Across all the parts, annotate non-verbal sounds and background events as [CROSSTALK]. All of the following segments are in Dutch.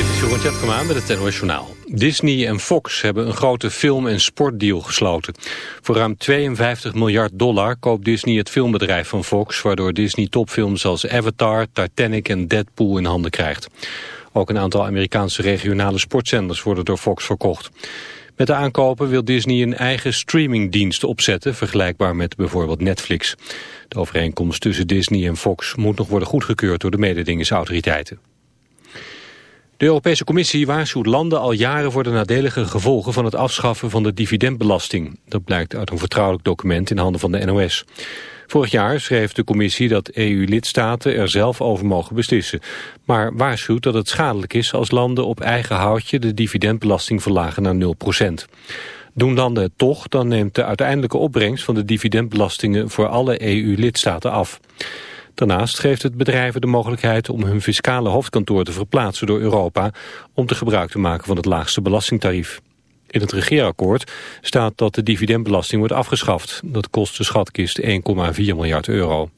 Dit is Jeroen Tjepkema met het NOS Journaal. Disney en Fox hebben een grote film- en sportdeal gesloten. Voor ruim 52 miljard dollar koopt Disney het filmbedrijf van Fox... waardoor Disney topfilms als Avatar, Titanic en Deadpool in handen krijgt. Ook een aantal Amerikaanse regionale sportzenders worden door Fox verkocht. Met de aankopen wil Disney een eigen streamingdienst opzetten... vergelijkbaar met bijvoorbeeld Netflix. De overeenkomst tussen Disney en Fox moet nog worden goedgekeurd... door de mededingingsautoriteiten. De Europese Commissie waarschuwt landen al jaren voor de nadelige gevolgen van het afschaffen van de dividendbelasting. Dat blijkt uit een vertrouwelijk document in handen van de NOS. Vorig jaar schreef de commissie dat EU-lidstaten er zelf over mogen beslissen. Maar waarschuwt dat het schadelijk is als landen op eigen houtje de dividendbelasting verlagen naar 0%. Doen landen het toch, dan neemt de uiteindelijke opbrengst van de dividendbelastingen voor alle EU-lidstaten af. Daarnaast geeft het bedrijven de mogelijkheid om hun fiscale hoofdkantoor te verplaatsen door Europa om te gebruik te maken van het laagste belastingtarief. In het regeerakkoord staat dat de dividendbelasting wordt afgeschaft. Dat kost de schatkist 1,4 miljard euro.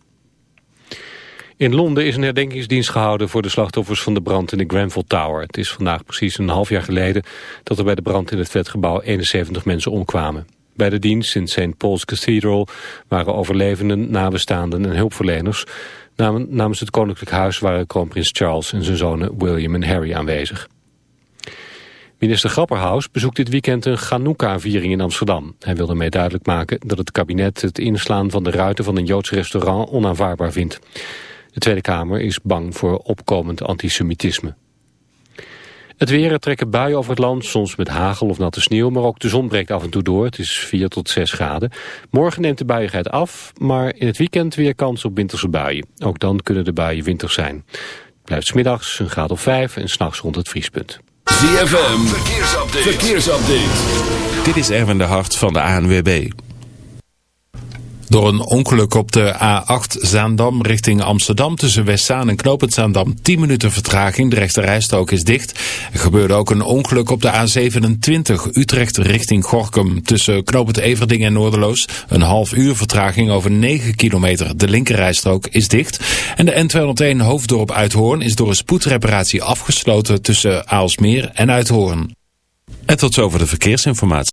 In Londen is een herdenkingsdienst gehouden voor de slachtoffers van de brand in de Grenfell Tower. Het is vandaag precies een half jaar geleden dat er bij de brand in het flatgebouw 71 mensen omkwamen. Bij de dienst in St. Paul's Cathedral waren overlevenden, nabestaanden en hulpverleners. Namens het Koninklijk Huis waren kroonprins Charles en zijn zonen William en Harry aanwezig. Minister Grapperhaus bezoekt dit weekend een Chanukka-viering in Amsterdam. Hij wil ermee duidelijk maken dat het kabinet het inslaan van de ruiten van een Joods restaurant onaanvaardbaar vindt. De Tweede Kamer is bang voor opkomend antisemitisme. Het weer, trekken buien over het land, soms met hagel of natte sneeuw, maar ook de zon breekt af en toe door. Het is 4 tot 6 graden. Morgen neemt de buiigheid af, maar in het weekend weer kans op winterse buien. Ook dan kunnen de buien winters zijn. Het blijft smiddags een graad of 5 en s'nachts rond het vriespunt. ZFM, verkeersupdate. verkeersupdate. Dit is Erwin de Hart van de ANWB. Door een ongeluk op de A8 Zaandam richting Amsterdam tussen Westzaan en Knopend Zaandam 10 minuten vertraging. De rechterrijstrook is dicht. Er gebeurde ook een ongeluk op de A27 Utrecht richting Gorkum tussen Knopend Everding en Noorderloos. Een half uur vertraging over 9 kilometer. De linkerrijstrook is dicht. En de N201 Hoofddorp Uithoorn is door een spoedreparatie afgesloten tussen Aalsmeer en Uithoorn. En tot zover de verkeersinformatie.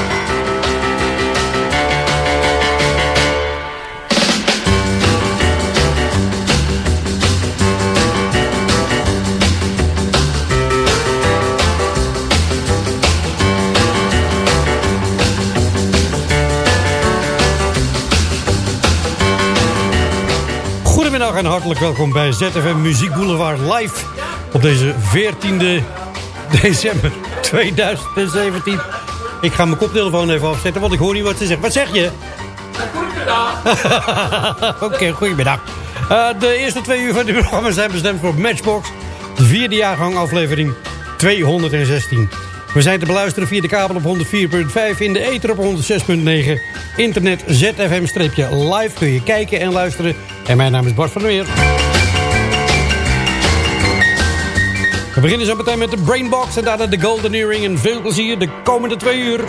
En hartelijk welkom bij ZFM Muziek Boulevard live op deze 14e [LAUGHS] december 2017. Ik ga mijn koptelefoon even afzetten, want ik hoor niet wat ze zegt. Wat zeg je? Goedemiddag. [LAUGHS] Oké, goedemiddag. Eh, de eerste twee uur van dit programma zijn bestemd voor Matchbox. De vierde jaargang aflevering 216. We zijn te beluisteren via de kabel op 104.5, in de ether op 106.9. Internet ZFM-live kun je kijken en luisteren. En mijn naam is Bart van der Meer. We beginnen zo meteen met de Brainbox en daarna de Golden Earring. En veel plezier de komende twee uur.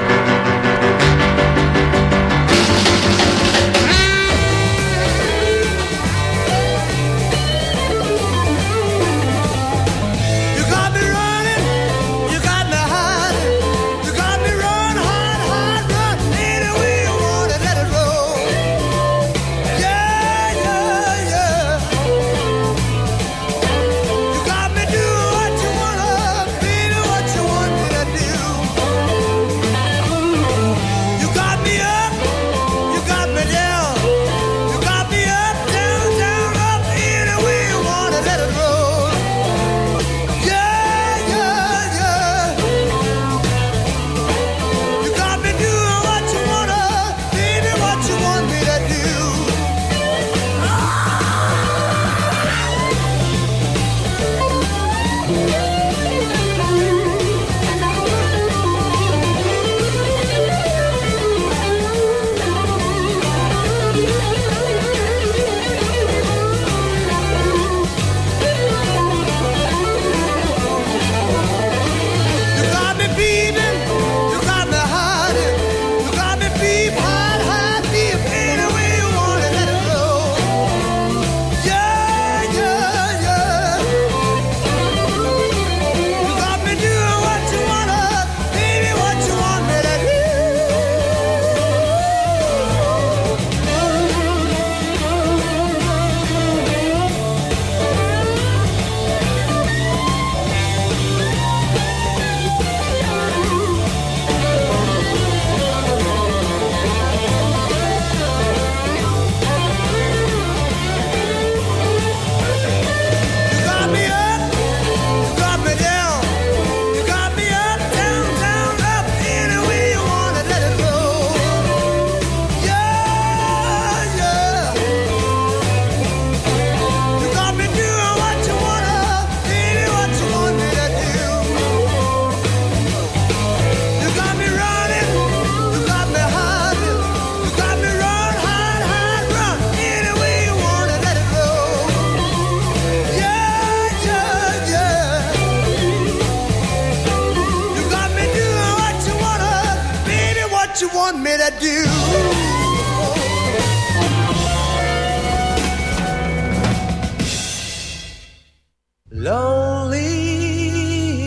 Lonely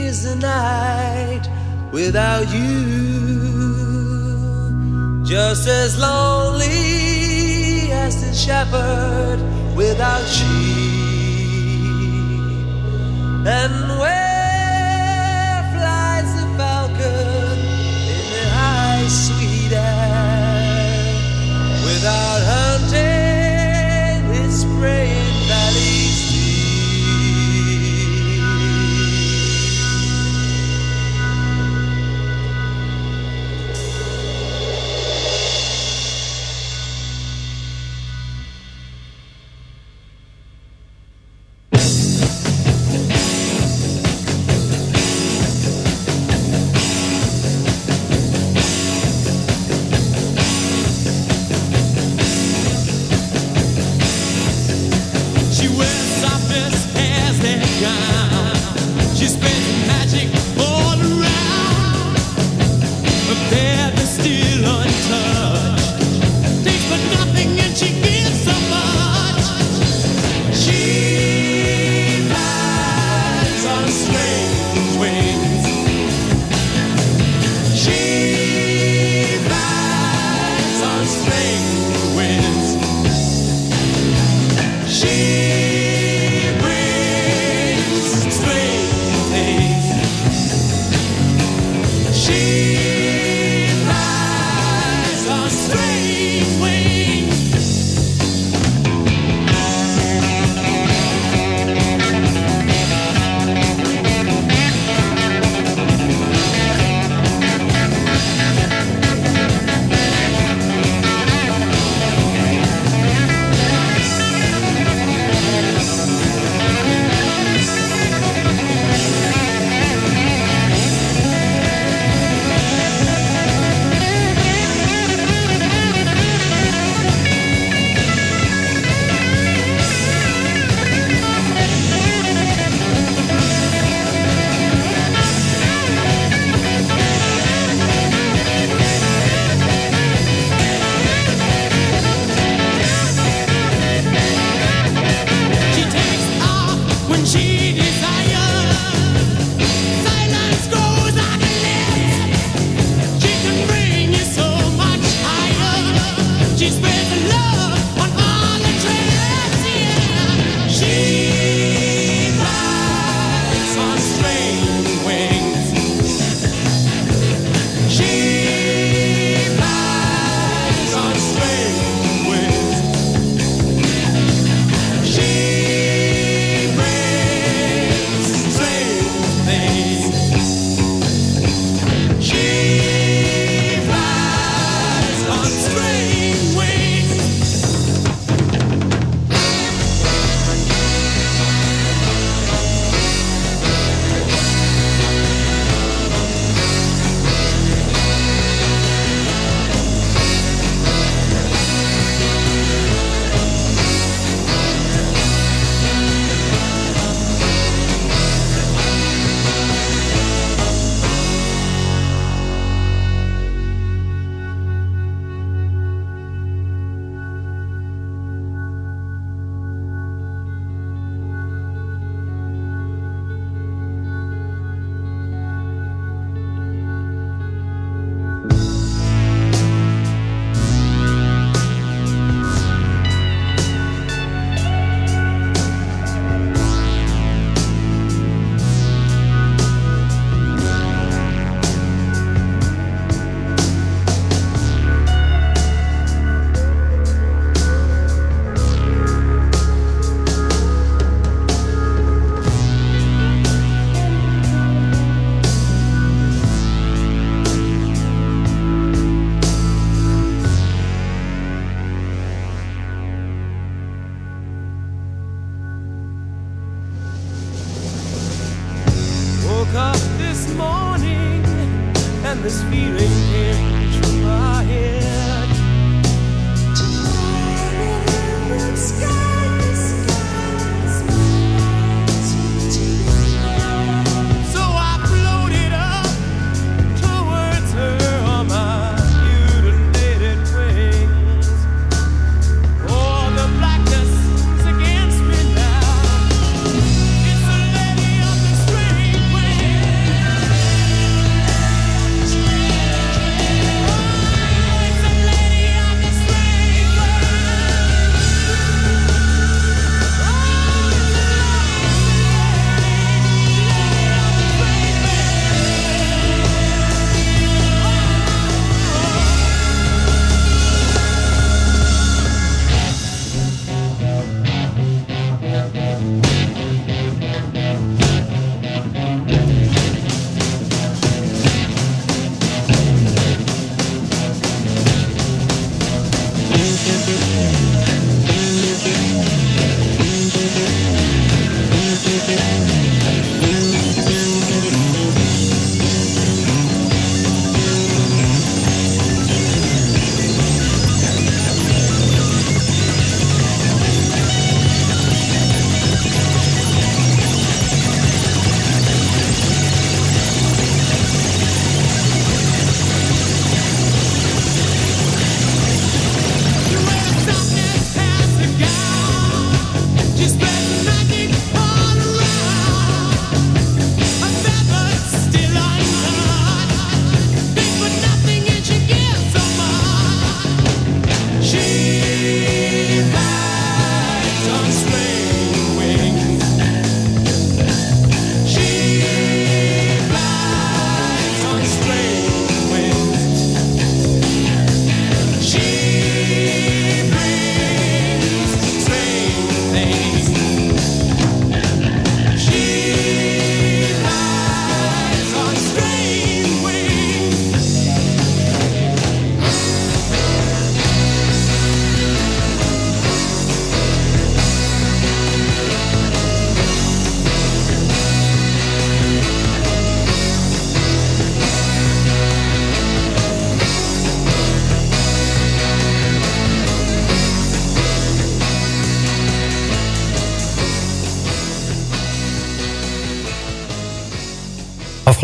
is the night without you. Just as lonely as the shepherd without sheep. And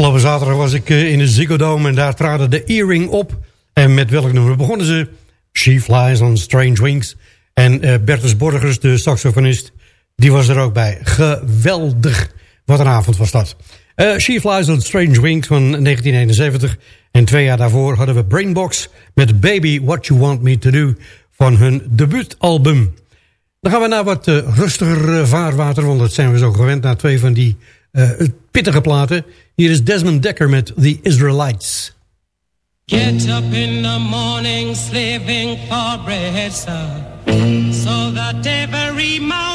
Afgelopen zaterdag was ik eh, in de Ziggo Dome en daar traden de Earring op. En met welk nummer begonnen ze? She Flies on Strange Wings. En uh, Bertus Borgers, de saxofonist, die was er ook bij. Geweldig. Wat een avond was dat. Uh, She Flies on Strange Wings van 1971. En twee jaar daarvoor hadden we Brainbox met Baby What You Want Me To Do van hun debuutalbum. Dan gaan we naar wat rustiger vaarwater, want dat zijn we zo gewend... na twee van die pittige platen. Hier is Desmond Dekker met The Israelites. Get up in the morning slaving for bread, sir, so that every mouth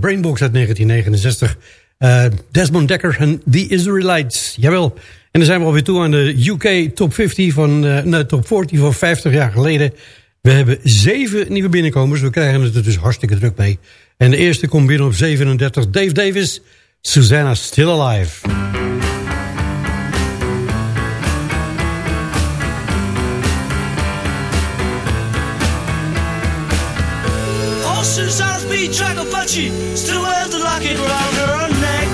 Brainbox uit 1969. Eh, Desmond Dekker en The Israelites. Jawel. En dan zijn we alweer toe aan de UK Top 50 van, nee, Top 40 van 50 jaar geleden. We hebben zeven nieuwe binnenkomers. We krijgen het er dus hartstikke druk mee. En de eerste komt binnen op 37. Dave Davis, Susanna Still Alive. Tracker, but she still wears the locket round her neck.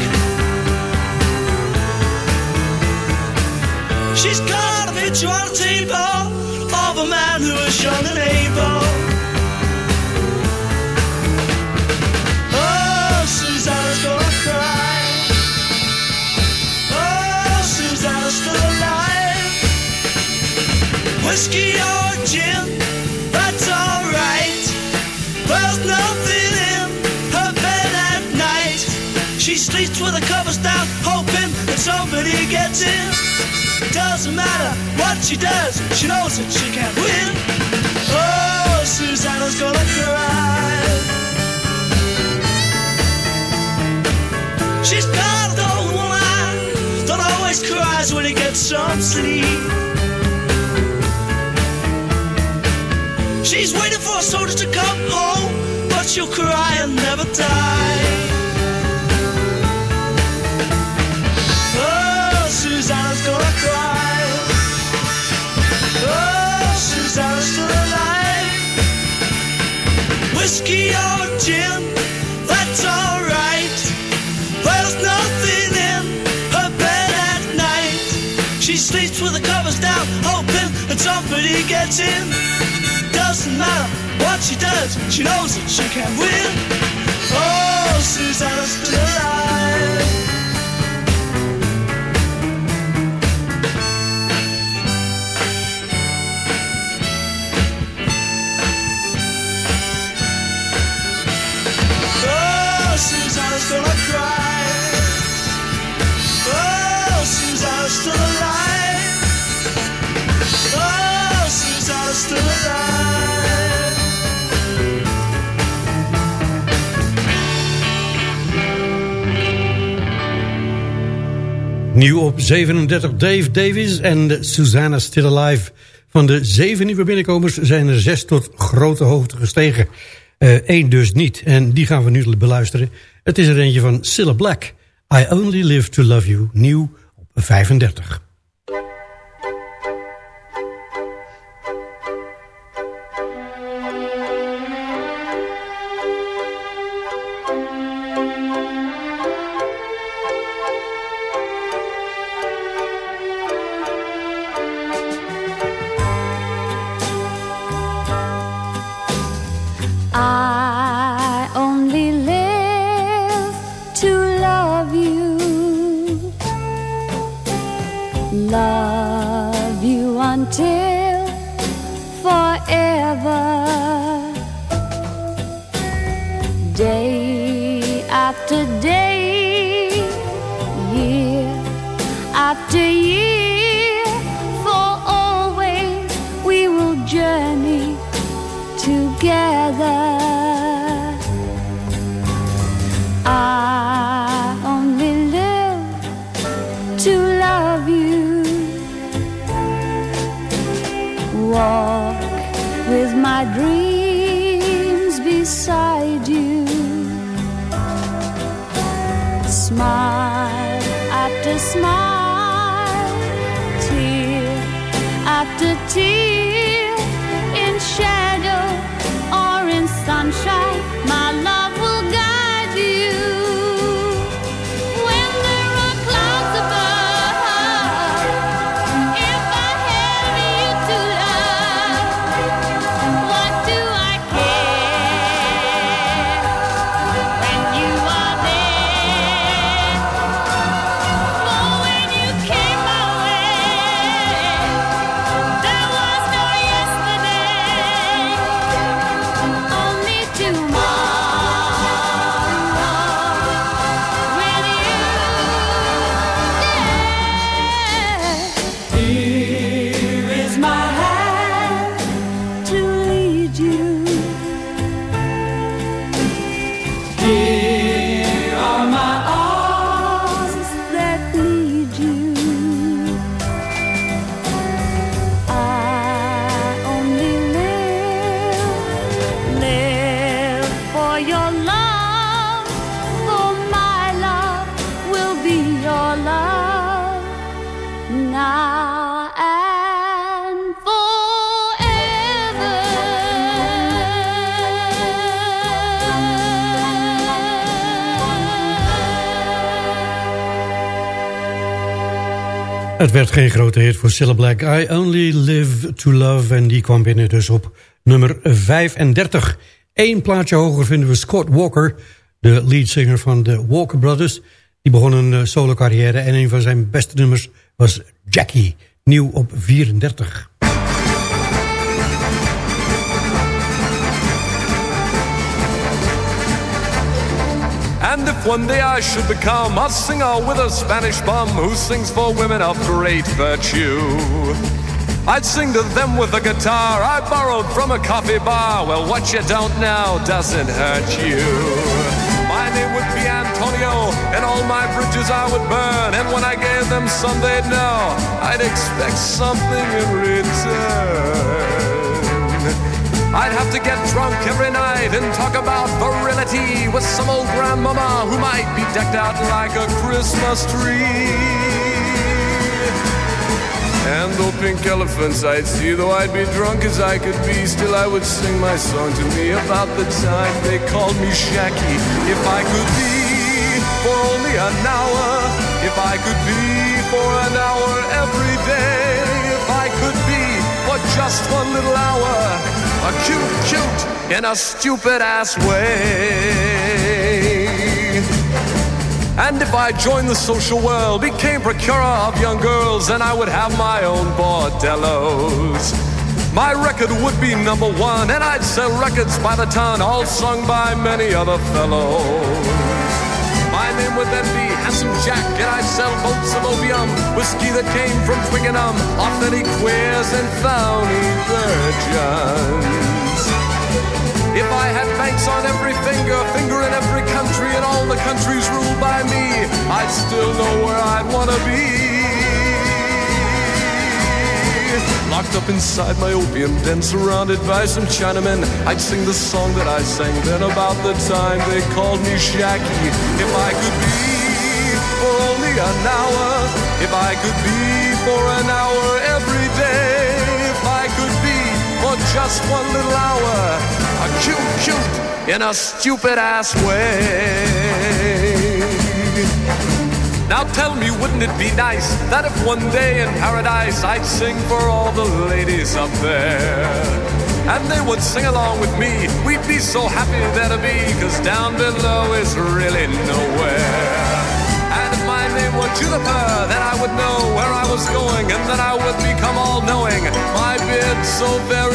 She's got a picture on the table of a man who is young and able. Oh, Susanna's gonna cry. Oh, Susanna's still alive. Whiskey or gin, that's. Sleeps with the covers down, hoping that somebody gets in. Doesn't matter what she does, she knows that she can't win. Oh, Susanna's gonna cry. She's got an old woman that always cries when he gets some sleep. She's waiting for a soldier to come home, but she'll cry and never die. That he gets in. Doesn't matter what she does, she knows that she can win. Oh, Susanna's still alive. Nieuw op 37 Dave Davis en Susanna Still Alive. Van de zeven nieuwe binnenkomers zijn er zes tot grote hoogte gestegen. Eén dus niet. En die gaan we nu beluisteren. Het is er eentje van Cilla Black. I Only Live to Love You. Nieuw op 35. Het werd geen grote hit voor Cilla Black. I Only Live to Love. En die kwam binnen dus op nummer 35. Eén plaatje hoger vinden we Scott Walker. De leadzanger van de Walker Brothers. Die begon een eh, solo carrière. En een van zijn beste nummers was Jackie. Nieuw op 34. If one day I should become a singer with a Spanish bum who sings for women of great virtue, I'd sing to them with a guitar I borrowed from a coffee bar. Well, what you don't know doesn't hurt you. My name would be Antonio, and all my bridges I would burn. And when I gave them some, they'd know I'd expect something in return. I'd have to get drunk every night and talk about virility with some old grandmama who might be decked out like a Christmas tree. And though pink elephants I'd see, though I'd be drunk as I could be, still I would sing my song to me about the time they called me Shacky. If I could be for only an hour, if I could be for an hour every day, if I could be for just one little hour a cute, cute in a stupid ass way. And if I joined the social world, became procurer of young girls, then I would have my own bordellos. My record would be number one, and I'd sell records by the ton, all sung by many other fellows. Then be Handsome Jack, and I'd sell boats of opium, whiskey that came from Twickenham, authentic queers and phony virgins. If I had banks on every finger, finger in every country, and all the countries ruled by me, I'd still know where I'd want to be. Locked up inside my opium den, surrounded by some Chinamen, I'd sing the song that I sang then about the time they called me Shaggy. If I could be for only an hour, if I could be for an hour every day, if I could be for just one little hour, a cute, cute in a stupid ass way. Now tell me, wouldn't it be nice that if one day in paradise I'd sing for all the ladies up there? And they would sing along with me. We'd be so happy there to be, cause down below is really nowhere. And if my name were Juniper, then I would know where I was going, and then I would become all knowing. My beard so very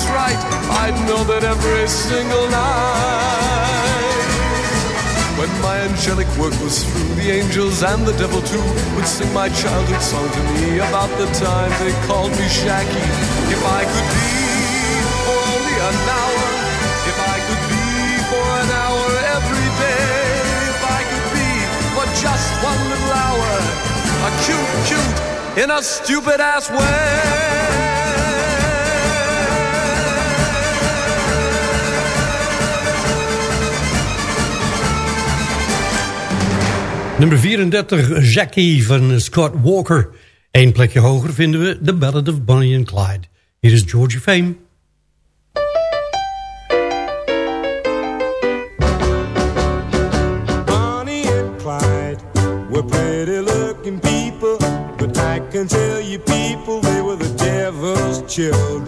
things right, I'd know that every single night. When my angelic work was through, the angels and the devil too would sing my childhood song to me about the time they called me Shaggy. If I could be for only an hour, if I could be for an hour every day, if I could be for just one little hour, a cute, cute in a stupid ass way. Nummer 34, Jackie van Scott Walker. Eén plekje hoger vinden we The Ballad of Bonnie and Clyde. Hier is Georgie Fame. Bonnie and Clyde were pretty looking people, but I can tell you people they were the devil's children.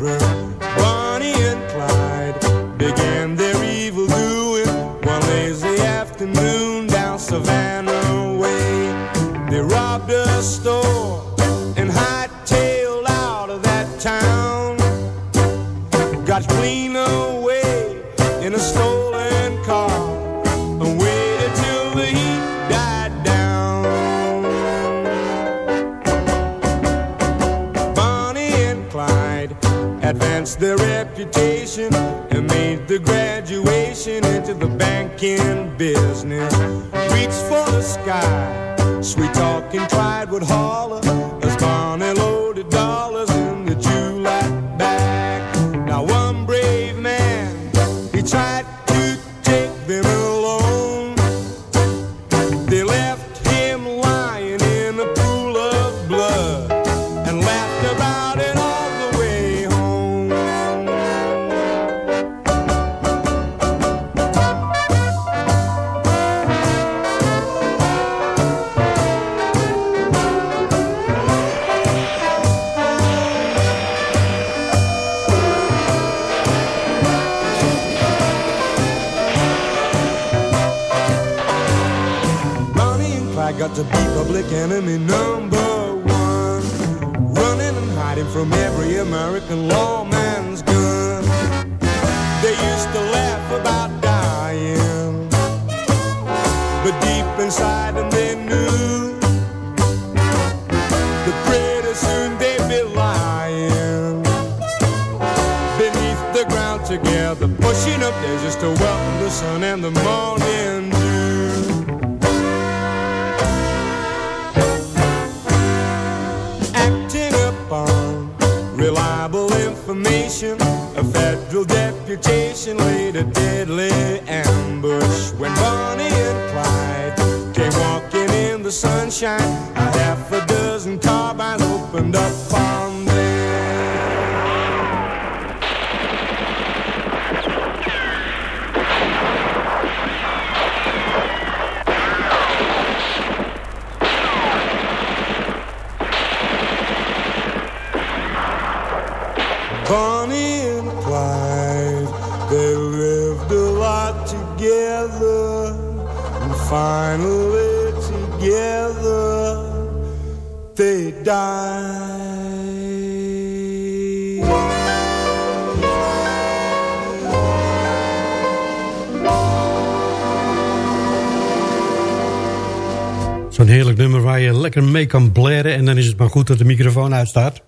Reputation and made the graduation into the banking business. Reached for the sky, sweet talking Clyde would holler as Bonnie loaded dollars and finally together they die. Zo'n heerlijk nummer waar je lekker mee kan blaren. En dan is het maar goed dat de microfoon uitstaat.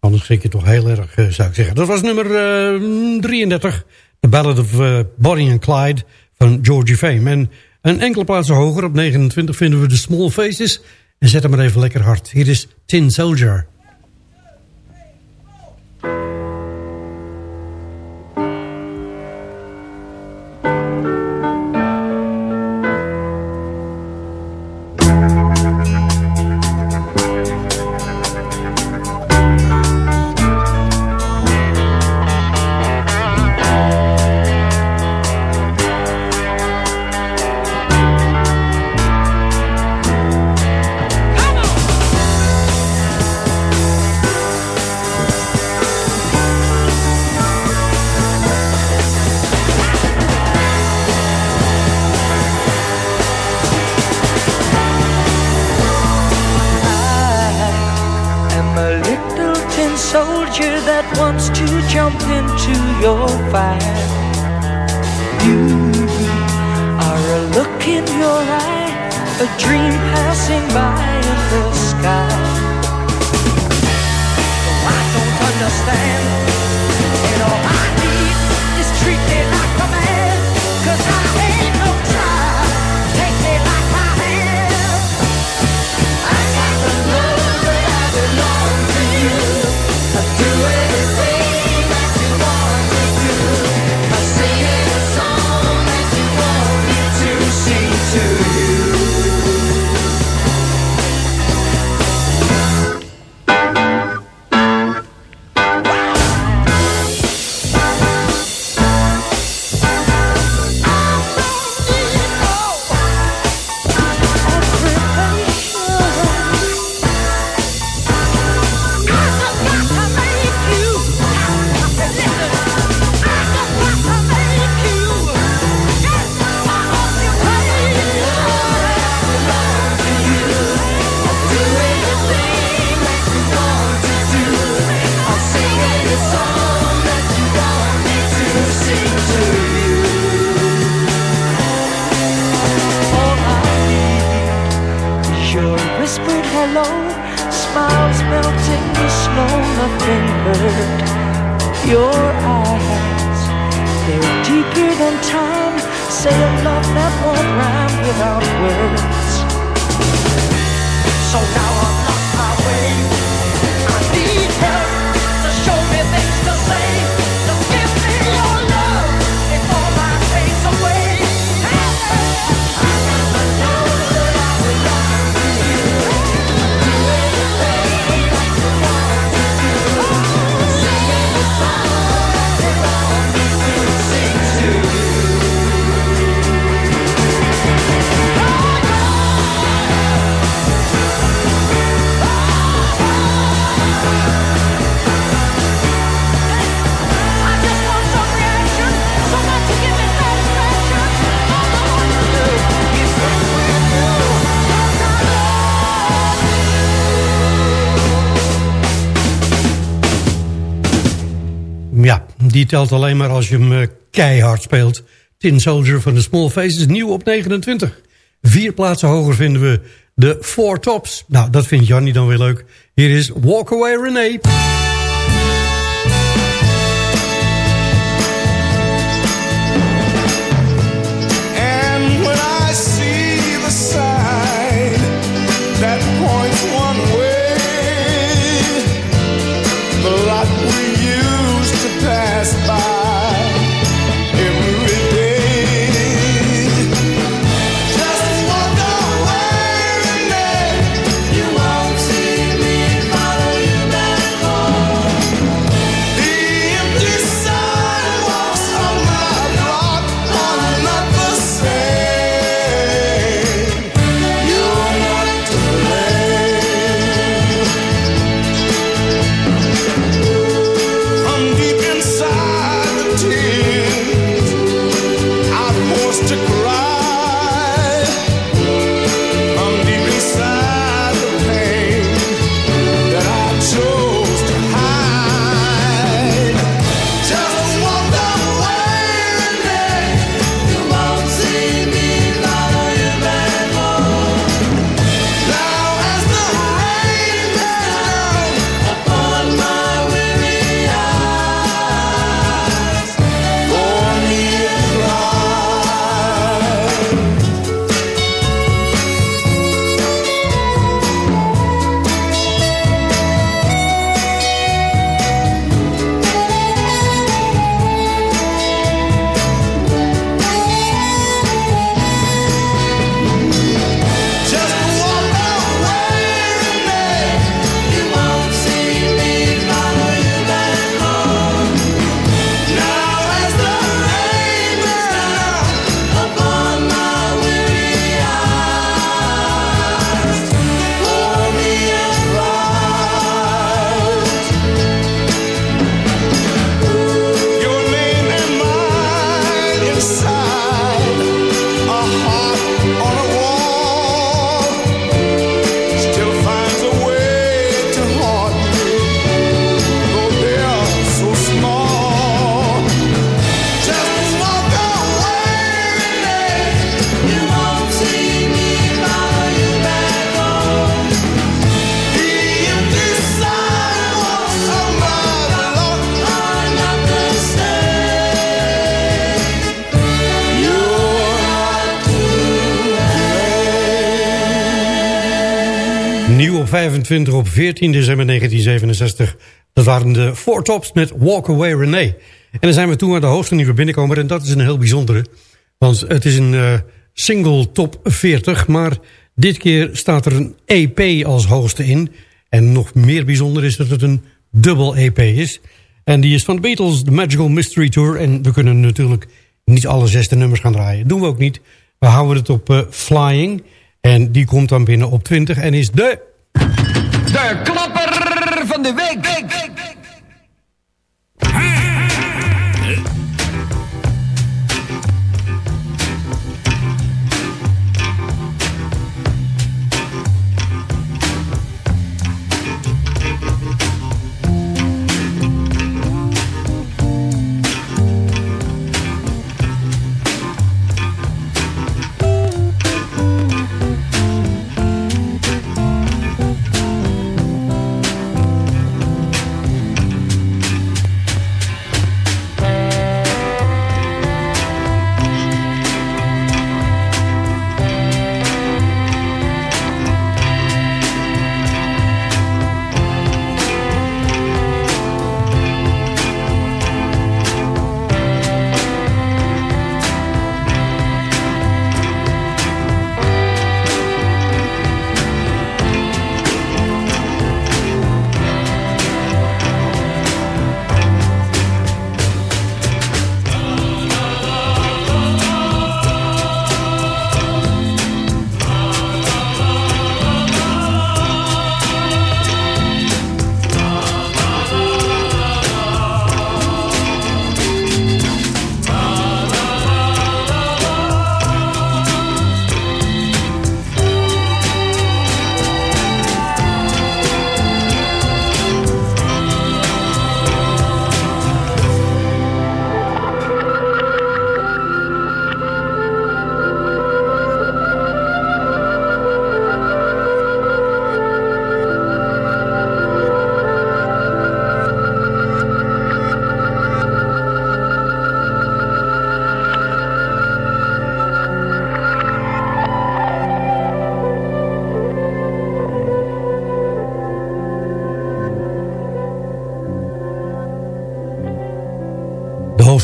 Anders schrik je toch heel erg, eh, zou ik zeggen. Dat was nummer eh, 33. The Ballad of eh, Bonnie and Clyde van Georgie Fame. En een enkele plaats hoger, op 29, vinden we de Small Faces. En zet hem maar even lekker hard. Hier is Tin Soldier. Die telt alleen maar als je hem eh, keihard speelt. Tin Soldier van de Small Faces, nieuw op 29. Vier plaatsen hoger vinden we de Four Tops. Nou, dat vindt Jannie dan weer leuk. Hier is Walk Away Renee. 25 op 14 december 1967. Dat waren de Four Tops met Walk Away Renee. En dan zijn we toen aan de hoogste nieuwe binnenkomer. En dat is een heel bijzondere. Want het is een eh, single top 40. Maar dit keer staat er een EP als hoogste in. En nog meer bijzonder is dat het een dubbel EP is. En die is van de Beatles, The Magical Mystery Tour. En we kunnen natuurlijk niet alle zesde nummers gaan draaien. doen we ook niet. We houden het op eh, Flying. En die komt dan binnen op 20 en is de... De klapper van de week. De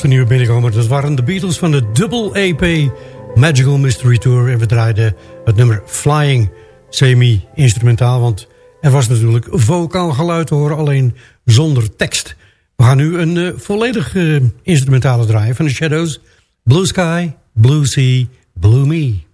nieuwe binnenkomer. Dat waren de Beatles van de Double EP Magical Mystery Tour. En we draaiden het nummer Flying semi-instrumentaal. Want er was natuurlijk vocaal geluid te horen, alleen zonder tekst. We gaan nu een eh, volledig eh, instrumentale draaien van de Shadows. Blue Sky, Blue Sea, Blue Me.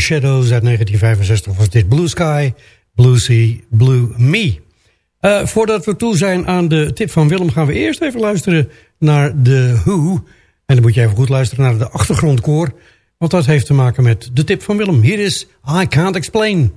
Shadows uit 1965 was dit Blue Sky, Blue Sea, Blue Me. Eh, voordat we toe zijn aan de tip van Willem... gaan we eerst even luisteren naar de Who. En dan moet je even goed luisteren naar de achtergrondkoor... want dat heeft te maken met de tip van Willem. Hier is I Can't Explain.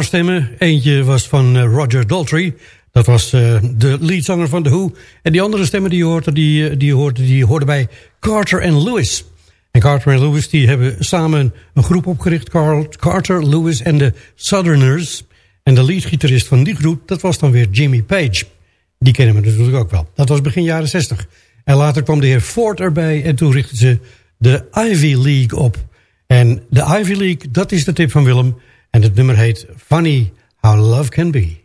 Hoorde een paar stemmen. Eentje was van eh, Roger Daltrey. Dat was eh, de leadzanger van The Who. En die andere stemmen die je hoorde, die, eh, die hoorde, die hoorden bij Carter en Lewis. En Carter en Lewis die hebben samen een groep opgericht. Carter, Lewis en de Southerners. En de leadgitarist van die groep, dat was dan weer Jimmy Page. Die kennen we natuurlijk ook wel. Dat was begin jaren 60. En later kwam de heer Ford erbij en toen richtten ze de Ivy League op. En de Ivy League, dat is de tip van Willem. En het nummer heet Funny How Love Can Be.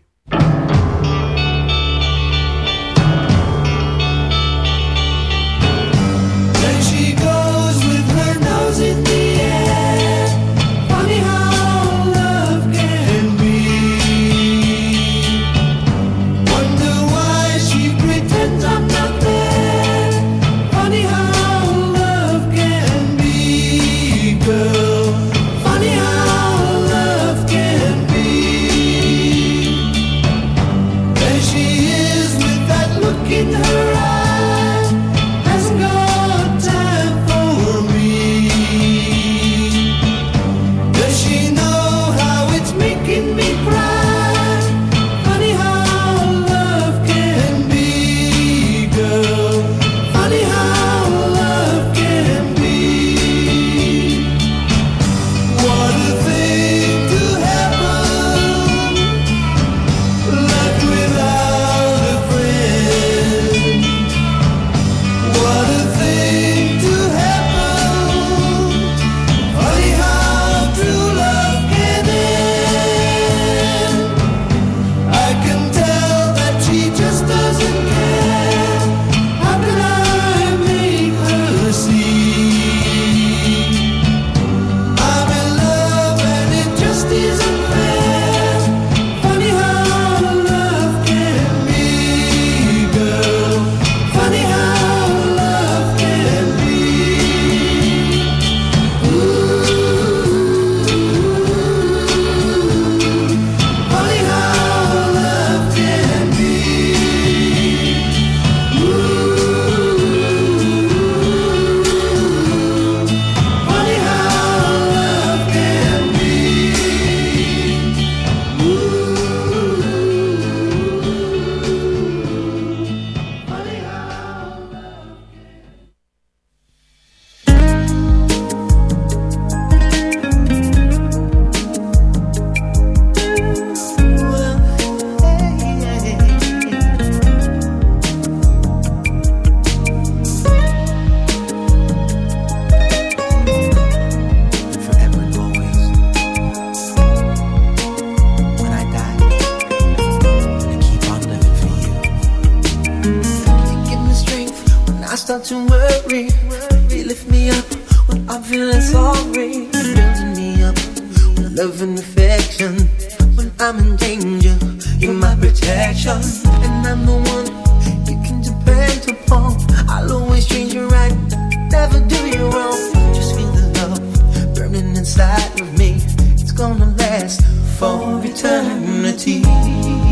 eternity.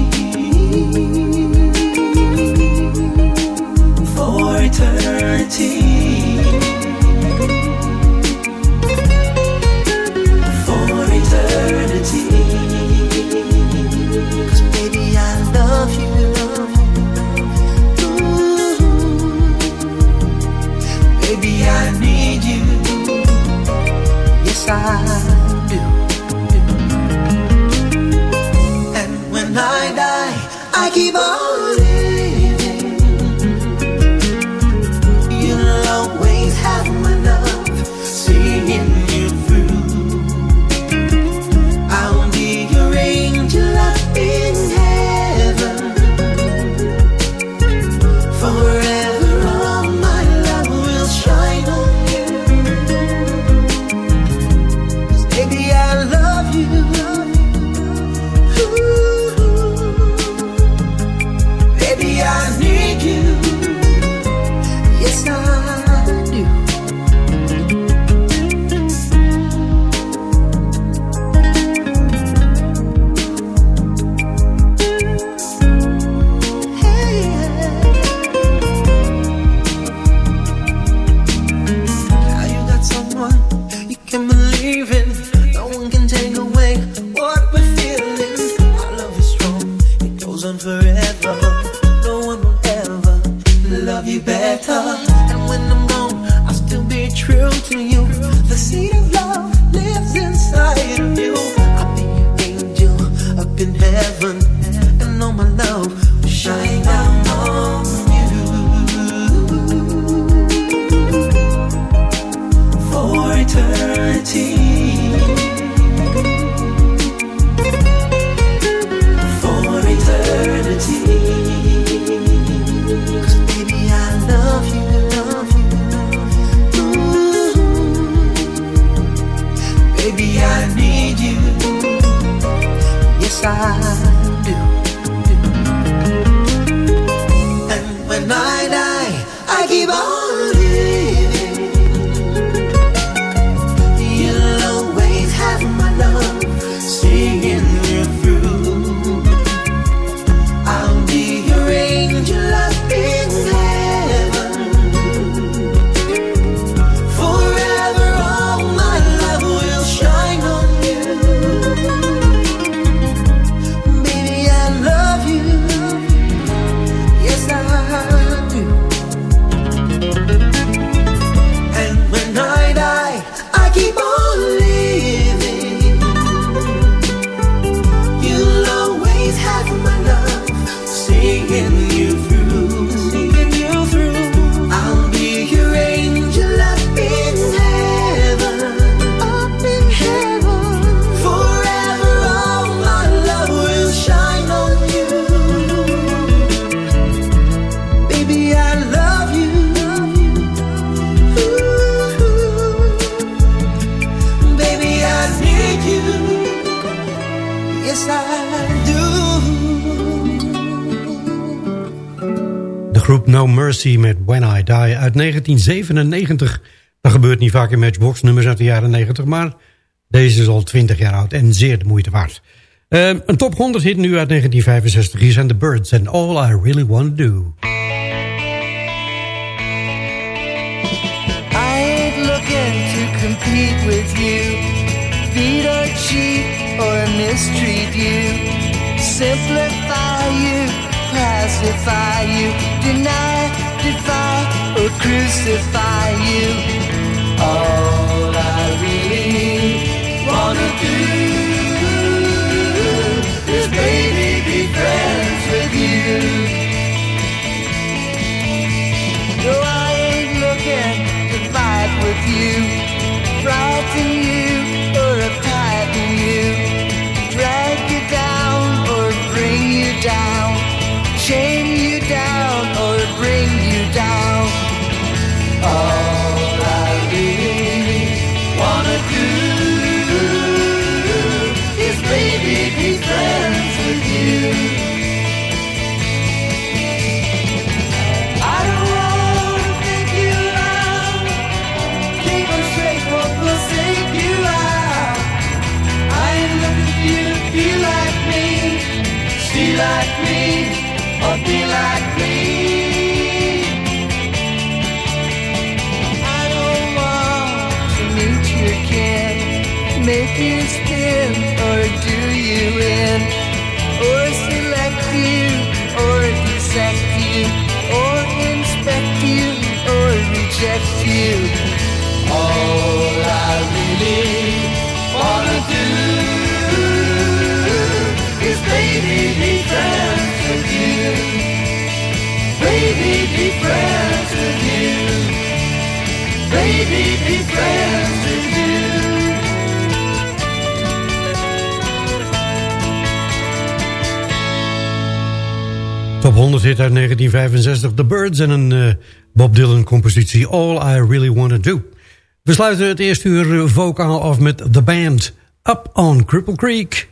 1997. Dat gebeurt niet vaak in Matchbox, nummers uit de jaren 90, maar deze is al 20 jaar oud en zeer de moeite waard. Ehm, een top 100 hit nu uit 1965. Hier zijn The Birds and All I Really Want to Do. I ain't looking compete with you. Feed or cheat or mistreat you. Simplify you, classify you, deny magnify or crucify you. All I really wanna do is baby be friends with you. No, I ain't looking to fight with you, frighten you or frighten you, drag you down or bring you down, shame you down. All I really wanna do is maybe be friends with you. I don't wanna think you out, or forsake you out. I ain't looking for you to like me, like me. kiss him or do you in? Or select you or dissect you or inspect you or reject you? All I really wanna do is baby be friends with you. Baby be friends with you. Baby be friends. Top 100 hit uit 1965, The Birds en een eh, Bob Dylan compositie, All I Really Wanna Do. We sluiten het eerste uur eh, vocaal af met The Band, Up on Cripple Creek.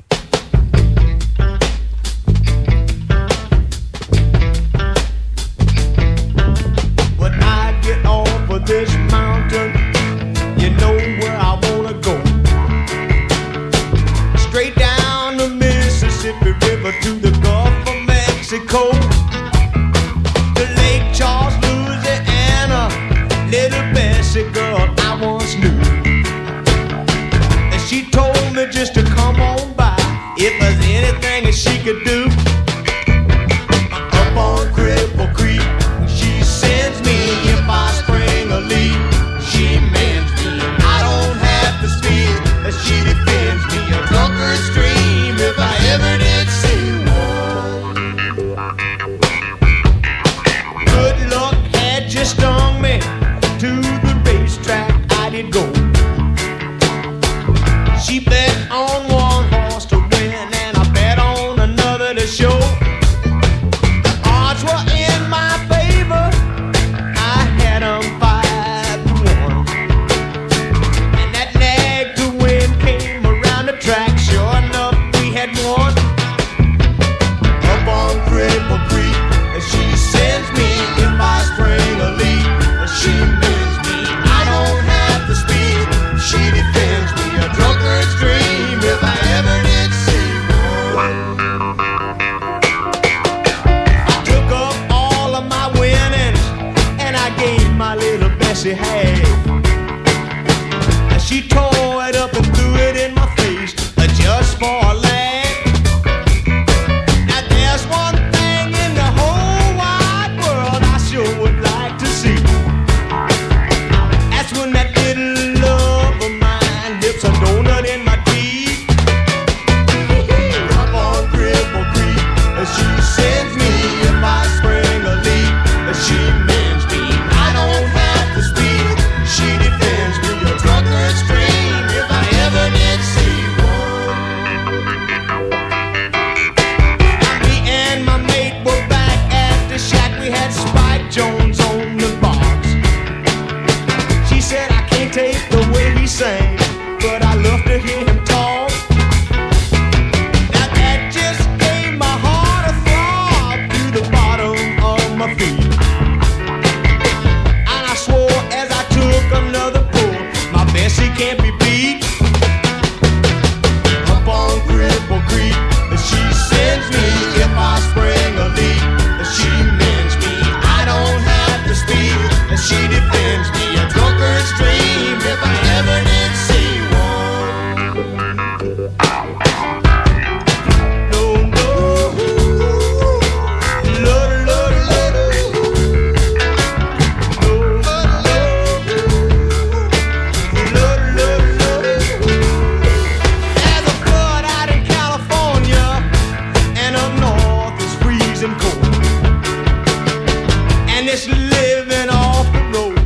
and this living off the road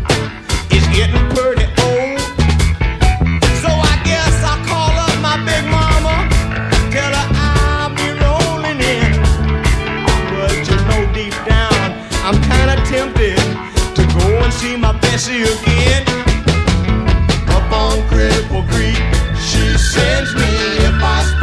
is getting pretty old. So I guess I call up my big mama, tell her I'll be rolling in. But you know deep down, I'm kinda tempted to go and see my Bessie again. Up on Cripple Creek, she sends me if I.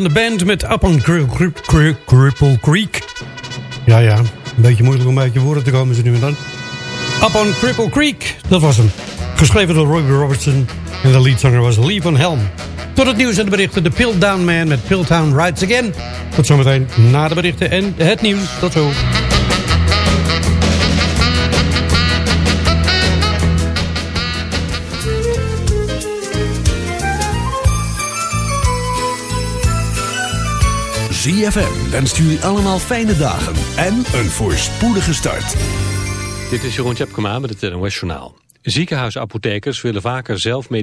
van de band met Up on Cri- Cri- Cri- Cripple Creek. Ja, ja, een beetje moeilijk om uit je woorden te komen zo nu en dan. Up on Cripple Creek, dat was hem. Geschreven door Robbie Robertson en de leadzanger was Lee van Helm. Tot het nieuws en de berichten, de Piltdown Man met Piltdown Rides Again. Tot zometeen na de berichten en het nieuws. Tot zo. ZFM wenst jullie allemaal fijne dagen en een voorspoedige start. Dit is Jeroen Tjepkema met het NOS Journaal. Ziekenhuisapothekers willen vaker zelf medicijnen